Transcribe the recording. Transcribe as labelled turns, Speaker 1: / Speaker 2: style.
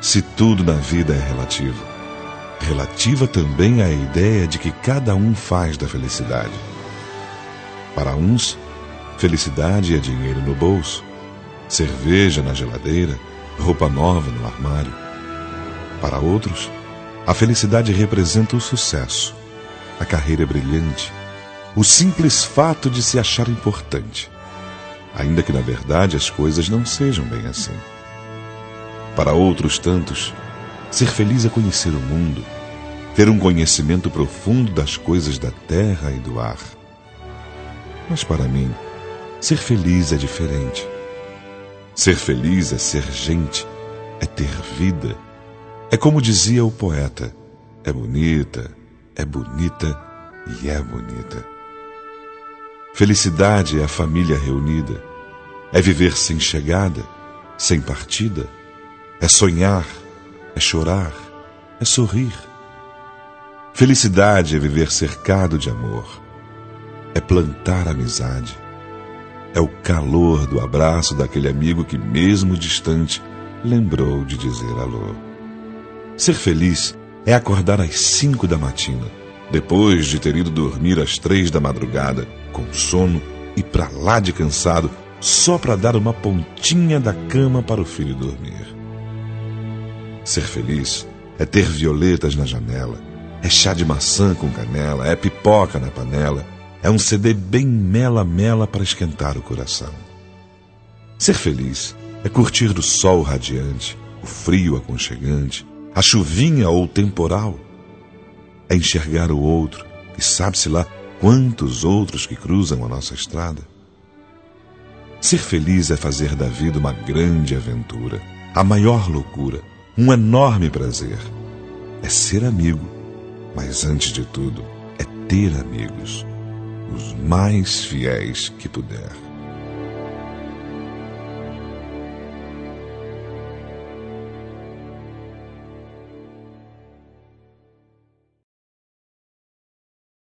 Speaker 1: Se tudo na vida é relativo, relativa também a ideia de que cada um faz da felicidade. Para uns, felicidade é dinheiro no bolso, cerveja na geladeira, roupa nova no armário. Para outros, a felicidade representa o sucesso, a carreira brilhante, o simples fato de se achar importante, ainda que na verdade as coisas não sejam bem assim. Para outros tantos, ser feliz é conhecer o mundo, ter um conhecimento profundo das coisas da terra e do ar. Mas para mim, ser feliz é diferente. Ser feliz é ser gente, é ter vida. É como dizia o poeta: é bonita, é bonita e é bonita. Felicidade é a família reunida, é viver sem chegada, sem partida é sonhar, é chorar, é sorrir. Felicidade é viver cercado de amor, é plantar amizade, é o calor do abraço daquele amigo que, mesmo distante, lembrou de dizer alô. Ser feliz é acordar às cinco da matina, depois de ter ido dormir às três da madrugada, com sono e pra lá de cansado, só para dar uma pontinha da cama para o filho dormir. Ser feliz é ter violetas na janela, é chá de maçã com canela, é pipoca na panela, é um CD bem mela-mela para esquentar o coração. Ser feliz é curtir do sol radiante, o frio aconchegante, a chuvinha ou temporal. É enxergar o outro e sabe-se lá quantos outros que cruzam a nossa estrada. Ser feliz é fazer da vida uma grande aventura, a maior loucura, um enorme prazer. É ser amigo, mas antes de tudo, é ter amigos, os mais fiéis que puder.